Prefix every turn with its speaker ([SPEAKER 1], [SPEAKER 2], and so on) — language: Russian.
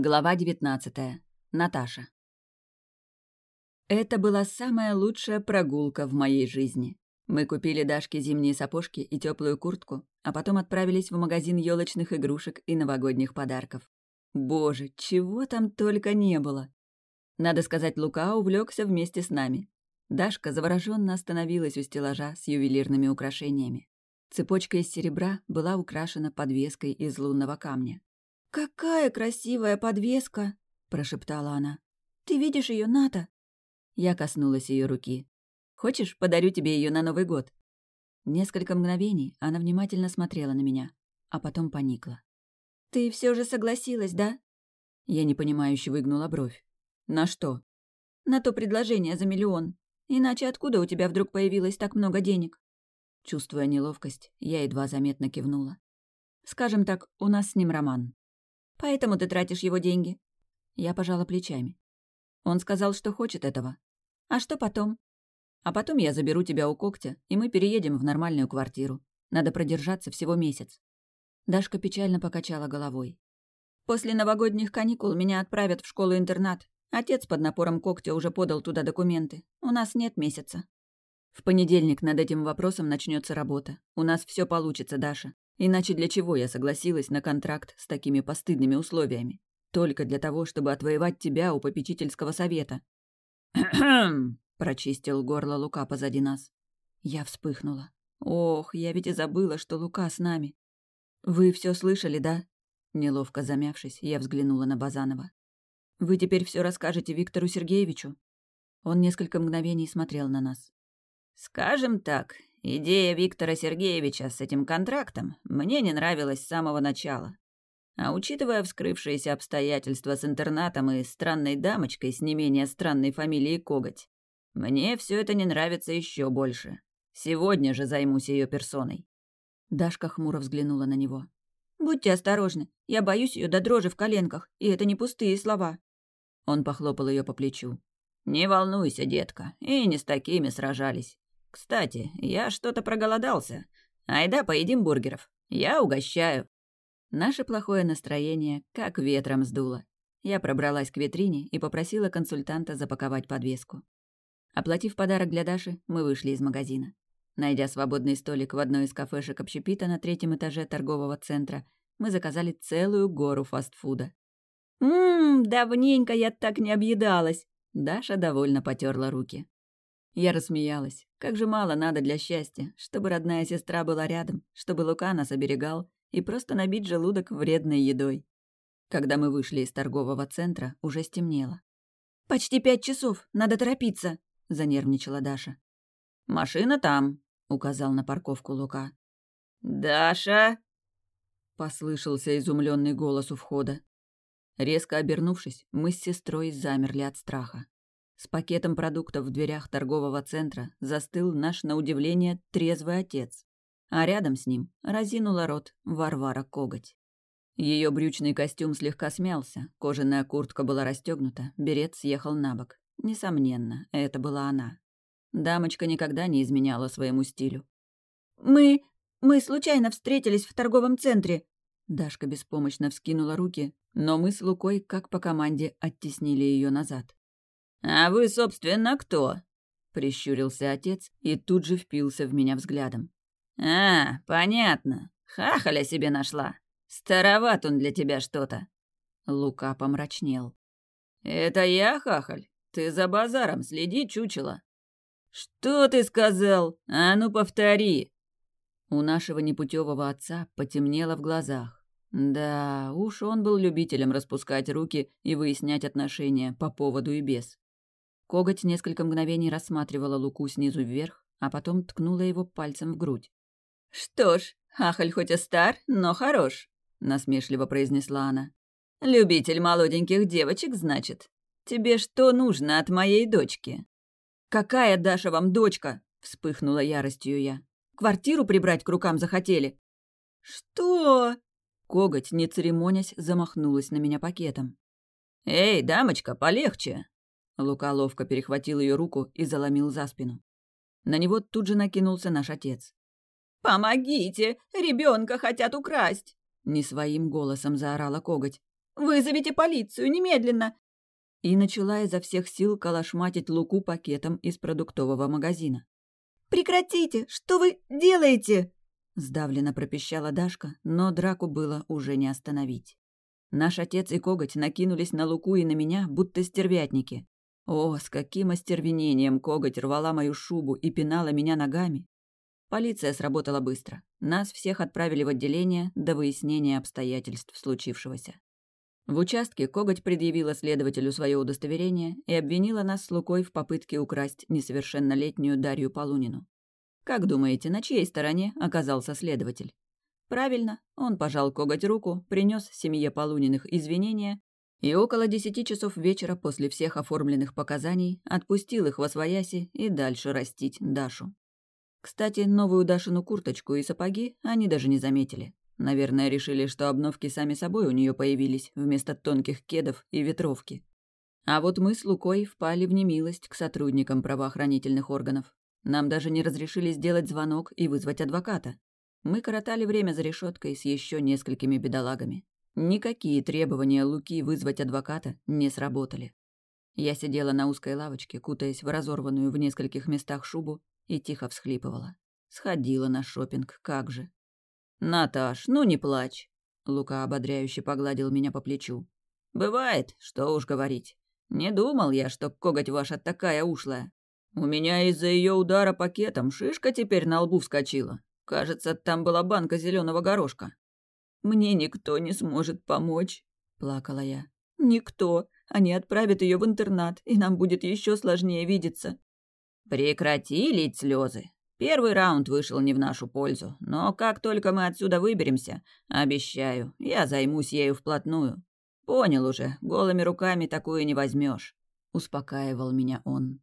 [SPEAKER 1] Глава 19. Наташа. Это была самая лучшая прогулка в моей жизни. Мы купили Дашке зимние сапожки и теплую куртку, а потом отправились в магазин елочных игрушек и новогодних подарков. Боже, чего там только не было! Надо сказать, Лука увлекся вместе с нами. Дашка завороженно остановилась у стеллажа с ювелирными украшениями. Цепочка из серебра была украшена подвеской из лунного камня.
[SPEAKER 2] «Какая красивая подвеска!» – прошептала она. «Ты видишь ее, Ната?»
[SPEAKER 1] Я коснулась ее руки. «Хочешь, подарю тебе ее на Новый год?» Несколько мгновений она внимательно смотрела на меня, а потом поникла.
[SPEAKER 2] «Ты все же согласилась, да?»
[SPEAKER 1] Я непонимающе выгнула бровь. «На что?»
[SPEAKER 2] «На то предложение за миллион. Иначе откуда у тебя вдруг появилось так много денег?»
[SPEAKER 1] Чувствуя неловкость, я едва заметно кивнула. «Скажем так, у нас с ним роман».
[SPEAKER 2] Поэтому ты тратишь его деньги».
[SPEAKER 1] Я пожала плечами. Он сказал, что хочет этого.
[SPEAKER 2] А что потом?
[SPEAKER 1] А потом я заберу тебя у когтя, и мы переедем в нормальную квартиру. Надо продержаться всего месяц. Дашка печально покачала головой.
[SPEAKER 2] После новогодних каникул меня отправят в школу-интернат. Отец под напором когтя уже подал туда документы. У нас нет месяца.
[SPEAKER 1] В понедельник над этим вопросом начнется работа. У нас все получится, Даша. Иначе для чего я согласилась на контракт с такими постыдными условиями? Только для того, чтобы отвоевать тебя у попечительского совета. прочистил горло Лука позади нас. Я вспыхнула. Ох, я ведь и забыла, что Лука с нами. Вы все слышали, да? Неловко замявшись, я взглянула на Базанова. Вы теперь все расскажете Виктору Сергеевичу? Он несколько мгновений смотрел на нас.
[SPEAKER 3] Скажем так, Идея Виктора Сергеевича с этим контрактом мне не нравилась с самого начала. А учитывая вскрывшиеся обстоятельства с интернатом и странной дамочкой с не менее странной фамилией Коготь, мне все это не нравится еще больше. Сегодня же займусь ее персоной.
[SPEAKER 1] Дашка хмуро взглянула на него.
[SPEAKER 2] «Будьте осторожны. Я боюсь ее до дрожи в коленках, и это не пустые слова».
[SPEAKER 1] Он похлопал ее по плечу.
[SPEAKER 3] «Не волнуйся, детка, и не с такими сражались. Кстати, я что-то проголодался. Айда, поедим бургеров. Я угощаю».
[SPEAKER 1] Наше плохое настроение как ветром сдуло. Я пробралась к витрине и попросила консультанта запаковать подвеску. Оплатив подарок для Даши, мы вышли из магазина. Найдя свободный столик в одной из кафешек общепита на третьем этаже торгового центра, мы заказали целую гору фастфуда.
[SPEAKER 2] «Ммм, давненько я так не объедалась!»
[SPEAKER 1] Даша довольно потерла руки. Я рассмеялась. Как же мало надо для счастья, чтобы родная сестра была рядом, чтобы Лука нас оберегал и просто набить желудок вредной едой. Когда мы вышли из торгового центра, уже стемнело.
[SPEAKER 2] «Почти пять часов, надо торопиться», — занервничала Даша.
[SPEAKER 3] «Машина там», — указал на парковку Лука. «Даша!»
[SPEAKER 1] — послышался изумленный голос у входа. Резко обернувшись, мы с сестрой замерли от страха. С пакетом продуктов в дверях торгового центра застыл наш, на удивление, трезвый отец. А рядом с ним разинула рот Варвара Коготь. Ее брючный костюм слегка смялся, кожаная куртка была расстегнута, берет съехал на бок. Несомненно, это была она. Дамочка никогда не изменяла своему стилю.
[SPEAKER 2] «Мы... мы случайно встретились в торговом центре»,
[SPEAKER 1] Дашка беспомощно вскинула руки, но мы с Лукой, как по команде, оттеснили ее назад.
[SPEAKER 3] «А вы, собственно, кто?»
[SPEAKER 1] — прищурился отец и тут же впился в меня взглядом.
[SPEAKER 3] «А, понятно. Хахаля себе нашла. Староват он для тебя что-то».
[SPEAKER 1] Лука помрачнел.
[SPEAKER 3] «Это я, Хахаль? Ты за базаром следи, чучело». «Что ты сказал? А ну повтори!»
[SPEAKER 1] У нашего непутевого отца потемнело в глазах. Да, уж он был любителем распускать руки и выяснять отношения по поводу и без. Коготь несколько мгновений рассматривала Луку снизу вверх, а потом ткнула его пальцем в грудь.
[SPEAKER 3] «Что ж, Ахаль хоть и стар, но хорош», — насмешливо произнесла она. «Любитель молоденьких девочек, значит? Тебе что нужно от моей дочки?»
[SPEAKER 2] «Какая Даша вам дочка?» — вспыхнула яростью я. «Квартиру прибрать к рукам захотели?»
[SPEAKER 3] «Что?»
[SPEAKER 1] Коготь, не церемонясь, замахнулась на меня пакетом.
[SPEAKER 3] «Эй, дамочка, полегче!»
[SPEAKER 1] Лука ловко перехватил ее руку и заломил за спину. На него тут же накинулся наш отец.
[SPEAKER 2] «Помогите! Ребенка хотят украсть!»
[SPEAKER 1] Не своим голосом заорала коготь.
[SPEAKER 2] Вызовите полицию немедленно!»
[SPEAKER 1] И начала изо всех сил калашматить Луку пакетом из продуктового магазина.
[SPEAKER 2] «Прекратите! Что вы делаете?»
[SPEAKER 1] Сдавленно пропищала Дашка, но драку было уже не остановить. Наш отец и коготь накинулись на Луку и на меня, будто стервятники. О, с каким остервенением коготь рвала мою шубу и пинала меня ногами. Полиция сработала быстро. Нас всех отправили в отделение до выяснения обстоятельств случившегося. В участке коготь предъявила следователю свое удостоверение и обвинила нас с Лукой в попытке украсть несовершеннолетнюю Дарью Полунину. Как думаете, на чьей стороне оказался следователь? Правильно, он пожал коготь руку, принес семье Полуниных извинения и около десяти часов вечера после всех оформленных показаний отпустил их во свояси и дальше растить Дашу. Кстати, новую Дашину курточку и сапоги они даже не заметили. Наверное, решили, что обновки сами собой у нее появились вместо тонких кедов и ветровки. А вот мы с Лукой впали в немилость к сотрудникам правоохранительных органов. Нам даже не разрешили сделать звонок и вызвать адвоката. Мы коротали время за решеткой с еще несколькими бедолагами. Никакие требования Луки вызвать адвоката не сработали. Я сидела на узкой лавочке, кутаясь в разорванную в нескольких местах шубу, и тихо всхлипывала. Сходила на шопинг, как же. «Наташ, ну не плачь!» Лука ободряюще погладил меня по плечу. «Бывает, что уж говорить. Не думал я, что коготь ваша такая ушлая. У меня из-за ее удара пакетом шишка теперь на лбу вскочила. Кажется, там была банка зеленого горошка. «Мне никто не сможет помочь», — плакала я. «Никто. Они отправят ее в интернат, и нам будет еще сложнее видеться». «Прекрати лить слезы. Первый раунд вышел не в нашу пользу, но как только мы отсюда выберемся, обещаю, я займусь ею вплотную. Понял уже, голыми руками такую не возьмешь», — успокаивал меня он.